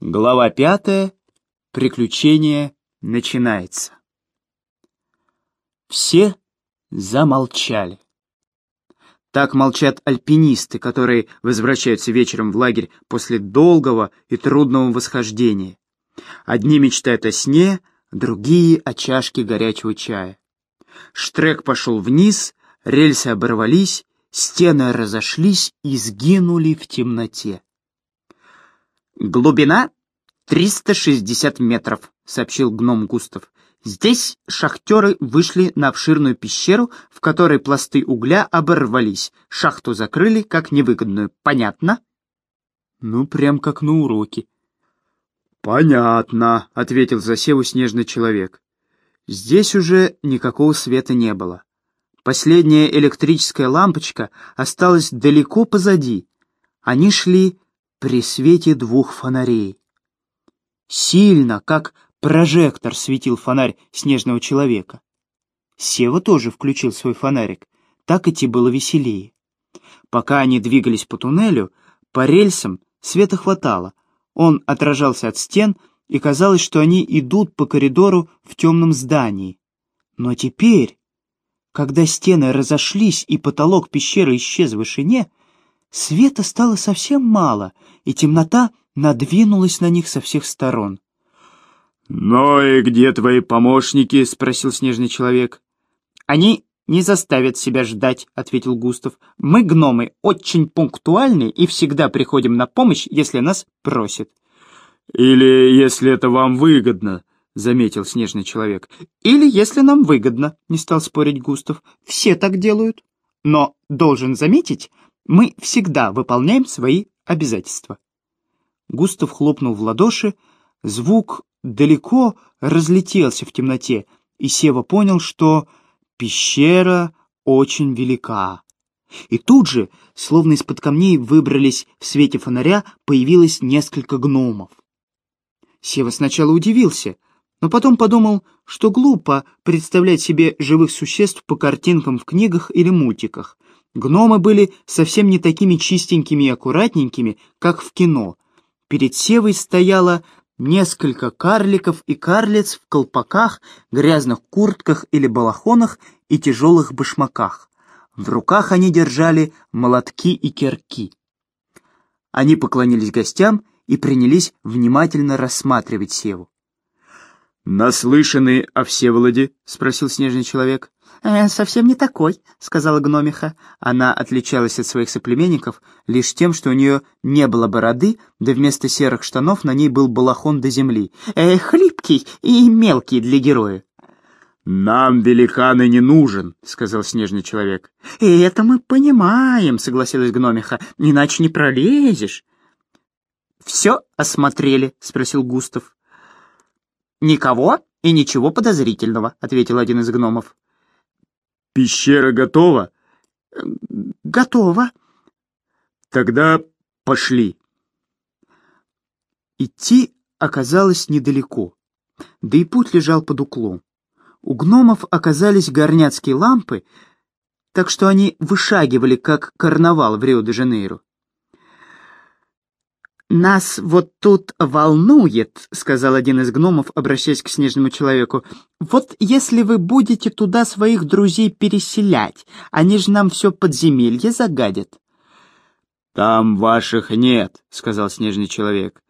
Глава пятая. Приключение начинается. Все замолчали. Так молчат альпинисты, которые возвращаются вечером в лагерь после долгого и трудного восхождения. Одни мечтают о сне, другие — о чашке горячего чая. Штрек пошел вниз, рельсы оборвались, стены разошлись и сгинули в темноте. «Глубина 360 метров», — сообщил гном Густав. «Здесь шахтеры вышли на обширную пещеру, в которой пласты угля оборвались. Шахту закрыли как невыгодную. Понятно?» «Ну, прям как на уроке». «Понятно», — ответил за Севу снежный человек. Здесь уже никакого света не было. Последняя электрическая лампочка осталась далеко позади. Они шли при свете двух фонарей. Сильно, как прожектор, светил фонарь снежного человека. Сева тоже включил свой фонарик. Так идти было веселее. Пока они двигались по туннелю, по рельсам света хватало. Он отражался от стен, и казалось, что они идут по коридору в темном здании. Но теперь, когда стены разошлись и потолок пещеры исчез в вышине, света стало совсем мало, и темнота надвинулась на них со всех сторон. «Ну и где твои помощники?» — спросил снежный человек. «Они не заставят себя ждать», — ответил Густав. «Мы, гномы, очень пунктуальны и всегда приходим на помощь, если нас просят». «Или если это вам выгодно», — заметил снежный человек. «Или если нам выгодно», — не стал спорить Густав. «Все так делают. Но, должен заметить, мы всегда выполняем свои обязательства». Густав хлопнул в ладоши, звук далеко разлетелся в темноте, и Сева понял, что пещера очень велика. И тут же, словно из-под камней выбрались в свете фонаря, появилось несколько гномов. Сева сначала удивился, но потом подумал, что глупо представлять себе живых существ по картинкам в книгах или мультиках. Гномы были совсем не такими чистенькими и аккуратненькими, как в кино. Перед Севой стояло несколько карликов и карлиц в колпаках, грязных куртках или балахонах и тяжелых башмаках. В руках они держали молотки и кирки. Они поклонились гостям и принялись внимательно рассматривать Севу. «Наслышаны о Всеволоде?» — спросил снежный человек. «Э, «Совсем не такой», — сказала гномиха. Она отличалась от своих соплеменников лишь тем, что у нее не было бороды, да вместо серых штанов на ней был балахон до земли. Э, «Хлипкий и мелкий для героя». «Нам великаны не нужен», — сказал снежный человек. «И это мы понимаем», — согласилась гномиха, — «иначе не пролезешь». «Все осмотрели?» — спросил Густав. «Никого и ничего подозрительного», — ответил один из гномов. «Пещера готова?» «Готова». «Тогда пошли». Идти оказалось недалеко, да и путь лежал под уклон. У гномов оказались горняцкие лампы, так что они вышагивали, как карнавал в Рио-де-Жанейро. «Нас вот тут волнует», — сказал один из гномов, обращаясь к снежному человеку. «Вот если вы будете туда своих друзей переселять, они же нам все подземелье загадят». «Там ваших нет», — сказал снежный человек.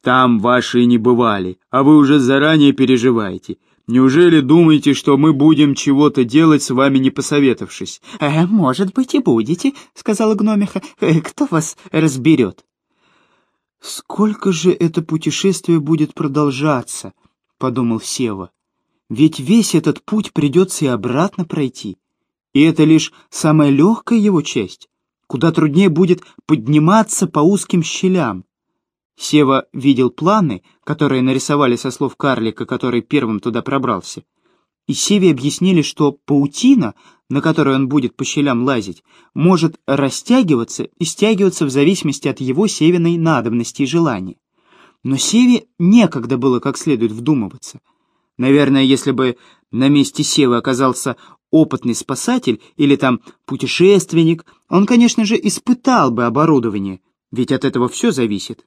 «Там ваши не бывали, а вы уже заранее переживаете. Неужели думаете, что мы будем чего-то делать с вами не посоветовавшись?» «Э, «Может быть, и будете», — сказала гномиха. «Э, «Кто вас разберет?» «Сколько же это путешествие будет продолжаться?» — подумал Сева. «Ведь весь этот путь придется и обратно пройти. И это лишь самая легкая его часть. Куда труднее будет подниматься по узким щелям». Сева видел планы, которые нарисовали со слов карлика, который первым туда пробрался. И Севе объяснили, что паутина на которой он будет по щелям лазить, может растягиваться и стягиваться в зависимости от его севиной надобности и желания. Но Севе некогда было как следует вдумываться. Наверное, если бы на месте Севы оказался опытный спасатель или там путешественник, он, конечно же, испытал бы оборудование, ведь от этого все зависит.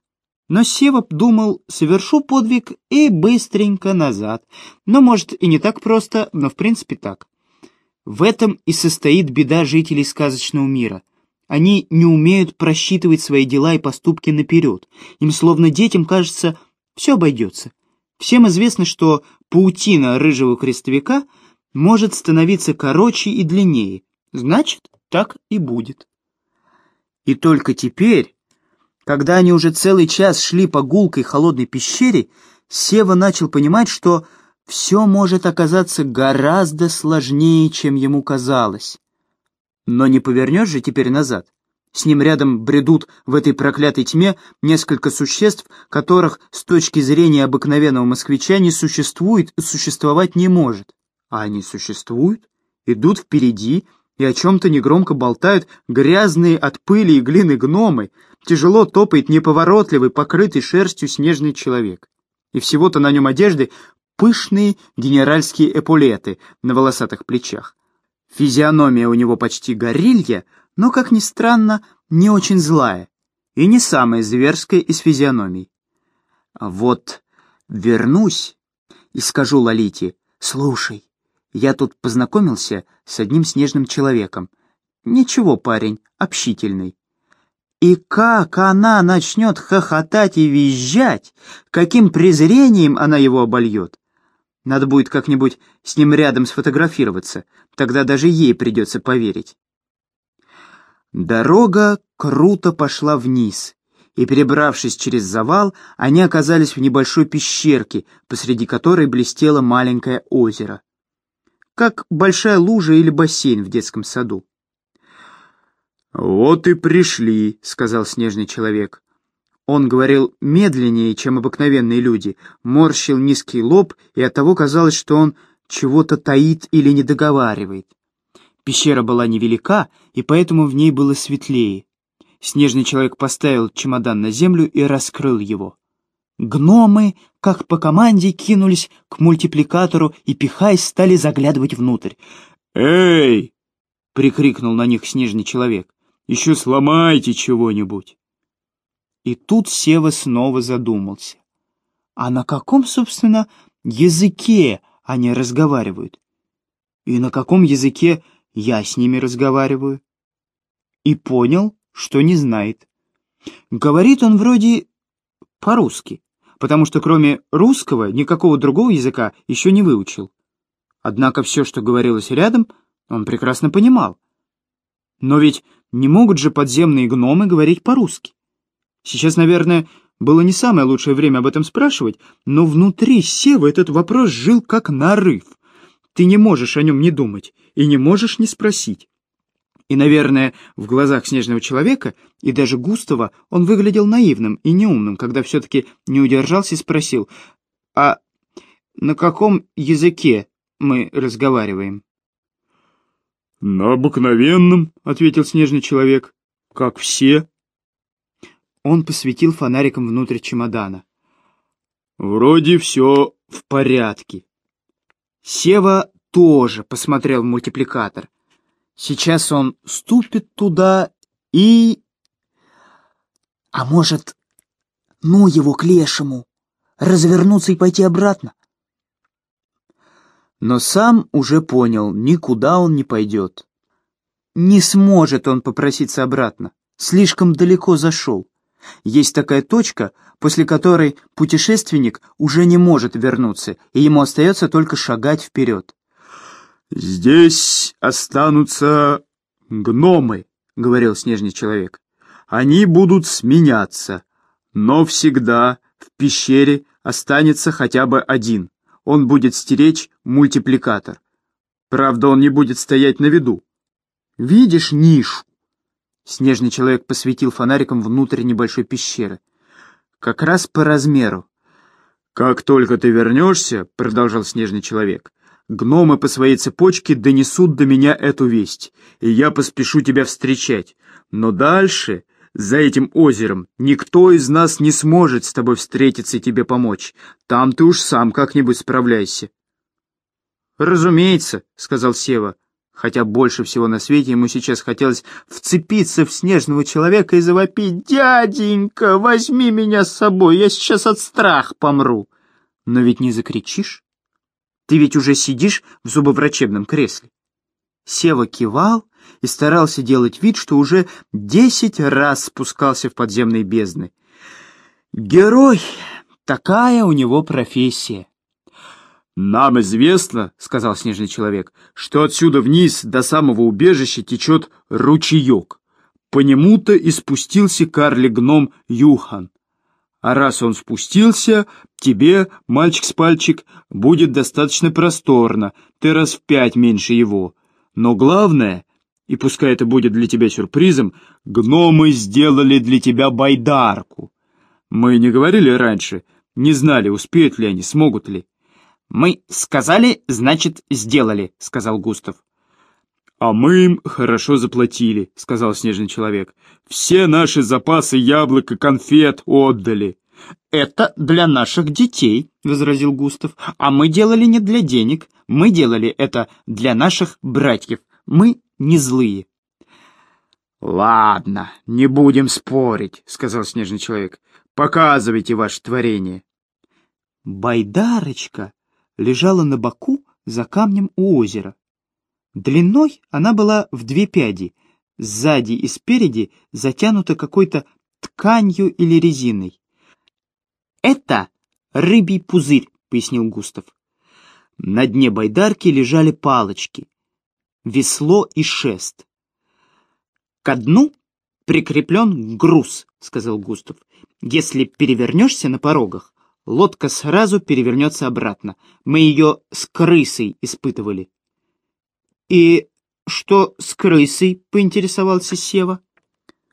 Но Сева думал, совершу подвиг и быстренько назад. Но, может, и не так просто, но в принципе так. В этом и состоит беда жителей сказочного мира. Они не умеют просчитывать свои дела и поступки наперед. Им, словно детям, кажется, все обойдется. Всем известно, что паутина рыжего крестовика может становиться короче и длиннее. Значит, так и будет. И только теперь, когда они уже целый час шли по гулкой холодной пещере, Сева начал понимать, что все может оказаться гораздо сложнее, чем ему казалось. Но не повернешь же теперь назад. С ним рядом бредут в этой проклятой тьме несколько существ, которых с точки зрения обыкновенного москвича не существует и существовать не может. А они существуют, идут впереди и о чем-то негромко болтают грязные от пыли и глины гномы, тяжело топает неповоротливый, покрытый шерстью снежный человек. И всего-то на нем одежды пышные генеральские эполеты на волосатых плечах. Физиономия у него почти горилья, но, как ни странно, не очень злая и не самая зверская из физиономий. Вот вернусь и скажу Лолите, слушай, я тут познакомился с одним снежным человеком. Ничего, парень, общительный. И как она начнет хохотать и визжать, каким презрением она его обольет. Надо будет как-нибудь с ним рядом сфотографироваться, тогда даже ей придется поверить. Дорога круто пошла вниз, и, перебравшись через завал, они оказались в небольшой пещерке, посреди которой блестело маленькое озеро. Как большая лужа или бассейн в детском саду. «Вот и пришли», — сказал снежный человек. Он говорил медленнее, чем обыкновенные люди, морщил низкий лоб, и оттого казалось, что он чего-то таит или не договаривает. Пещера была невелика, и поэтому в ней было светлее. Снежный человек поставил чемодан на землю и раскрыл его. Гномы, как по команде, кинулись к мультипликатору и, пихаясь, стали заглядывать внутрь. «Эй!» — прикрикнул на них снежный человек. «Еще сломайте чего-нибудь!» И тут Сева снова задумался. А на каком, собственно, языке они разговаривают? И на каком языке я с ними разговариваю? И понял, что не знает. Говорит он вроде по-русски, потому что кроме русского никакого другого языка еще не выучил. Однако все, что говорилось рядом, он прекрасно понимал. Но ведь не могут же подземные гномы говорить по-русски. Сейчас, наверное, было не самое лучшее время об этом спрашивать, но внутри Севы этот вопрос жил как нарыв. Ты не можешь о нем не думать и не можешь не спросить. И, наверное, в глазах снежного человека и даже Густава он выглядел наивным и неумным, когда все-таки не удержался и спросил, «А на каком языке мы разговариваем?» «На обыкновенном», — ответил снежный человек, — «как все». Он посветил фонариком внутрь чемодана. «Вроде все в порядке». Сева тоже посмотрел в мультипликатор. Сейчас он ступит туда и... А может, ну его к лешему, развернуться и пойти обратно? Но сам уже понял, никуда он не пойдет. Не сможет он попроситься обратно, слишком далеко зашел. Есть такая точка, после которой путешественник уже не может вернуться, и ему остается только шагать вперед. «Здесь останутся гномы», — говорил снежный человек. «Они будут сменяться, но всегда в пещере останется хотя бы один. Он будет стеречь мультипликатор. Правда, он не будет стоять на виду. Видишь нишу? Снежный человек посветил фонариком внутрь небольшой пещеры. Как раз по размеру. «Как только ты вернешься», — продолжал снежный человек, «гномы по своей цепочке донесут до меня эту весть, и я поспешу тебя встречать. Но дальше, за этим озером, никто из нас не сможет с тобой встретиться и тебе помочь. Там ты уж сам как-нибудь справляйся». «Разумеется», — сказал Сева, хотя больше всего на свете ему сейчас хотелось вцепиться в снежного человека и завопить «Дяденька, возьми меня с собой, я сейчас от страха помру!» Но ведь не закричишь. Ты ведь уже сидишь в зубоврачебном кресле. Сева кивал и старался делать вид, что уже десять раз спускался в подземные бездны. Герой! Такая у него профессия. «Нам известно, — сказал снежный человек, — что отсюда вниз до самого убежища течет ручеек. По нему-то и спустился карлик-гном Юхан. А раз он спустился, тебе, мальчик с пальчик, будет достаточно просторно, ты раз в пять меньше его. Но главное, и пускай это будет для тебя сюрпризом, гномы сделали для тебя байдарку. Мы не говорили раньше, не знали, успеют ли они, смогут ли. «Мы сказали, значит, сделали», — сказал Густав. «А мы им хорошо заплатили», — сказал снежный человек. «Все наши запасы яблок и конфет отдали». «Это для наших детей», — возразил Густав. «А мы делали не для денег. Мы делали это для наших братьев. Мы не злые». «Ладно, не будем спорить», — сказал снежный человек. «Показывайте ваше творение». Байдарочка лежала на боку за камнем у озера. Длиной она была в две пяди, сзади и спереди затянута какой-то тканью или резиной. «Это рыбий пузырь», — пояснил Густав. На дне байдарки лежали палочки, весло и шест. «Ко дну прикреплен груз», — сказал Густав. «Если перевернешься на порогах, лодка сразу перевернется обратно. Мы ее с крысой испытывали. — И что с крысой? — поинтересовался Сева.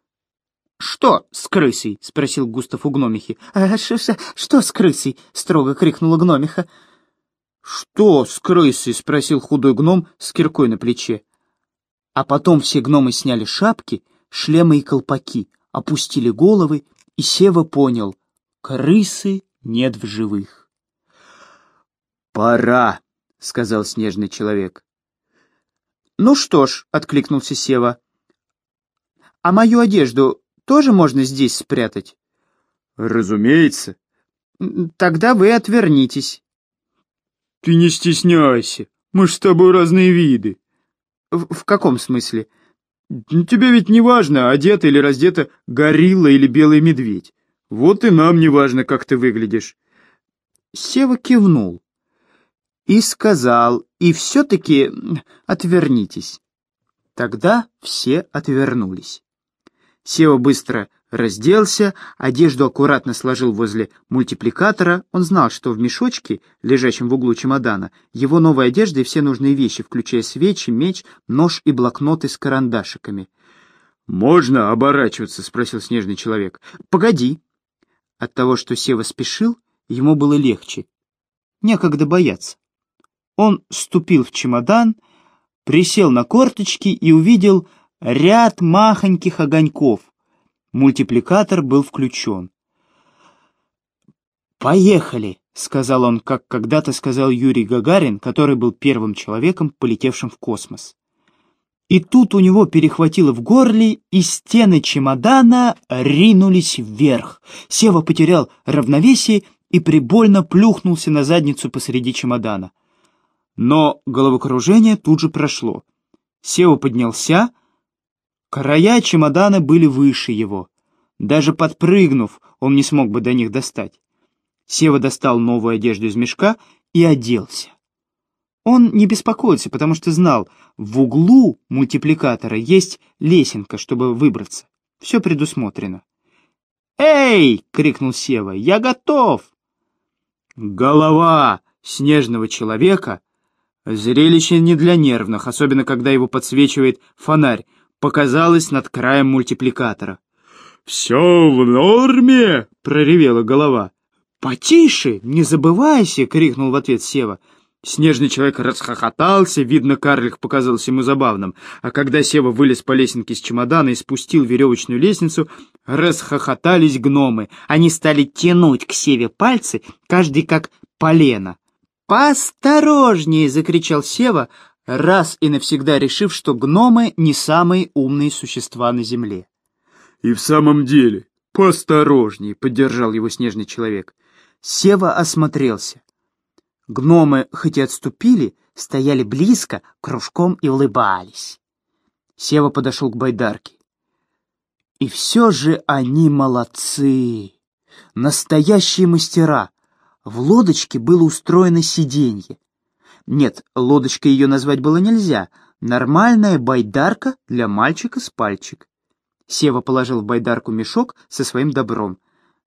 — Что с крысой? — спросил Густав у гномихи. «А, что с крысой? — строго крикнула гномиха. — Что с крысой? — спросил худой гном с киркой на плече. А потом все гномы сняли шапки, шлемы и колпаки, опустили головы, и Сева понял — крысы нет в живых. «Пора», — сказал снежный человек. «Ну что ж», — откликнулся Сева, — «а мою одежду тоже можно здесь спрятать?» «Разумеется». «Тогда вы отвернитесь». «Ты не стесняйся, мы ж с тобой разные виды». «В, в каком смысле?» «Тебе ведь не важно, одета или раздета горилла или белый медведь. Вот и нам не важно, как ты выглядишь. Сева кивнул и сказал, и все-таки отвернитесь. Тогда все отвернулись. Сева быстро разделся, одежду аккуратно сложил возле мультипликатора. Он знал, что в мешочке, лежащем в углу чемодана, его новая одежда и все нужные вещи, включая свечи, меч, нож и блокноты с карандашиками. «Можно оборачиваться?» — спросил снежный человек. «Погоди», от того, что Сева спешил, ему было легче. Некогда бояться. Он ступил в чемодан, присел на корточки и увидел ряд махоньких огоньков. Мультипликатор был включен. «Поехали!» — сказал он, как когда-то сказал Юрий Гагарин, который был первым человеком, полетевшим в космос. И тут у него перехватило в горле, и стены чемодана ринулись вверх. Сева потерял равновесие и прибольно плюхнулся на задницу посреди чемодана. Но головокружение тут же прошло. Сева поднялся, края чемодана были выше его. Даже подпрыгнув, он не смог бы до них достать. Сева достал новую одежду из мешка и оделся. Он не беспокоился, потому что знал, в углу мультипликатора есть лесенка, чтобы выбраться. Все предусмотрено. «Эй!» — крикнул Сева. «Я готов!» Голова снежного человека — зрелище не для нервных, особенно когда его подсвечивает фонарь, показалось над краем мультипликатора. «Все в норме!» — проревела голова. «Потише, не забывайся!» — крикнул в ответ Сева. Снежный человек расхохотался, видно, карлик показался ему забавным, а когда Сева вылез по лесенке с чемодана и спустил веревочную лестницу, расхохотались гномы. Они стали тянуть к Севе пальцы, каждый как полено. «Поосторожнее!» — закричал Сева, раз и навсегда решив, что гномы не самые умные существа на земле. «И в самом деле, поосторожней», — поддержал его снежный человек. Сева осмотрелся. Гномы, хоть и отступили, стояли близко, кружком и улыбались. Сева подошел к байдарке. И все же они молодцы, настоящие мастера. В лодочке было устроено сиденье. Нет, лодочкой ее назвать было нельзя. Нормальная байдарка для мальчика с пальчик. Сева положил в байдарку мешок со своим добром.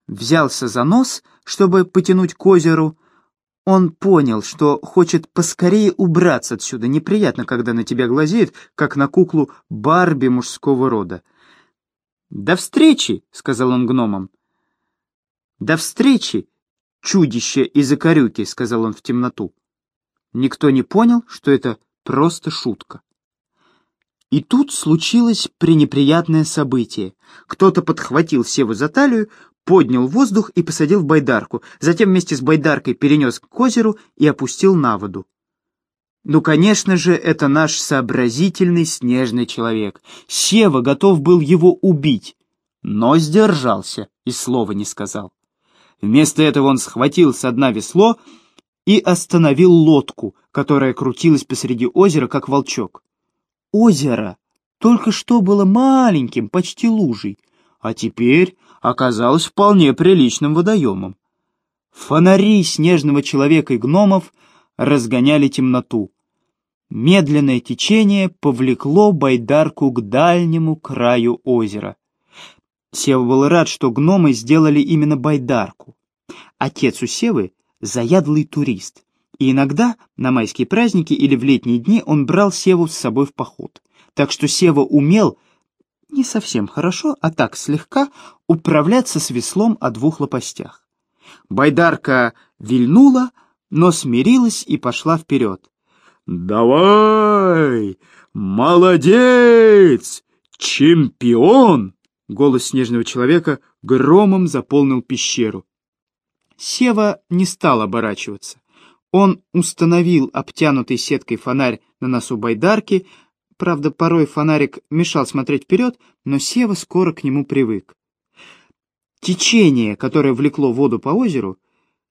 Взялся за нос, чтобы потянуть к озеру. Он понял, что хочет поскорее убраться отсюда. Неприятно, когда на тебя глазеет, как на куклу Барби мужского рода. «До встречи!» — сказал он гномам. «До встречи, чудище из окорюки!» — сказал он в темноту. Никто не понял, что это просто шутка. И тут случилось пренеприятное событие. Кто-то подхватил Севу за талию, поднял воздух и посадил в байдарку, затем вместе с байдаркой перенес к озеру и опустил на воду. Ну, конечно же, это наш сообразительный снежный человек. Сева готов был его убить, но сдержался и слова не сказал. Вместо этого он схватил с дна весло и остановил лодку, которая крутилась посреди озера, как волчок. Озеро только что было маленьким, почти лужей, а теперь оказалось вполне приличным водоемом. Фонари снежного человека и гномов разгоняли темноту. Медленное течение повлекло байдарку к дальнему краю озера. Сева был рад, что гномы сделали именно байдарку. Отец у Севы — заядлый турист, и иногда на майские праздники или в летние дни он брал Севу с собой в поход. Так что Сева умел, не совсем хорошо, а так слегка, управляться с веслом о двух лопастях. Байдарка вильнула, но смирилась и пошла вперед. «Давай! Молодец! Чемпион!» Голос снежного человека громом заполнил пещеру. Сева не стал оборачиваться. Он установил обтянутый сеткой фонарь на носу байдарки, правда, порой фонарик мешал смотреть вперед, но Сева скоро к нему привык. Течение, которое влекло воду по озеру,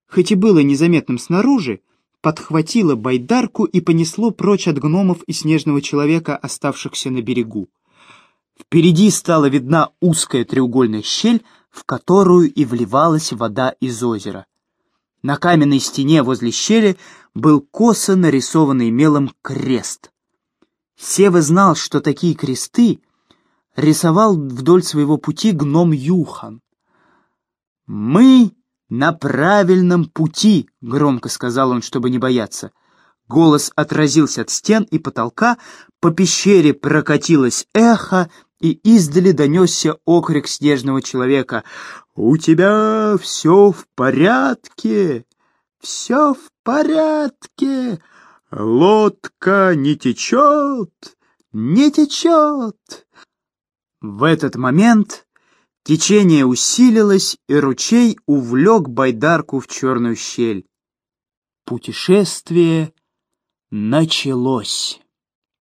хоть и было незаметным снаружи, подхватило байдарку и понесло прочь от гномов и снежного человека, оставшихся на берегу. Впереди стала видна узкая треугольная щель, в которую и вливалась вода из озера. На каменной стене возле щели был косо нарисованный мелом крест. Сева знал, что такие кресты рисовал вдоль своего пути гном Юхан. «Мы на правильном пути», — громко сказал он, чтобы не бояться. Голос отразился от стен и потолка, по пещере прокатилось эхо, и издали донесся окрик снежного человека. «У тебя все в порядке! Все в порядке! Лодка не течет, не течет!» В этот момент течение усилилось, и ручей увлек байдарку в черную щель. Путешествие началось.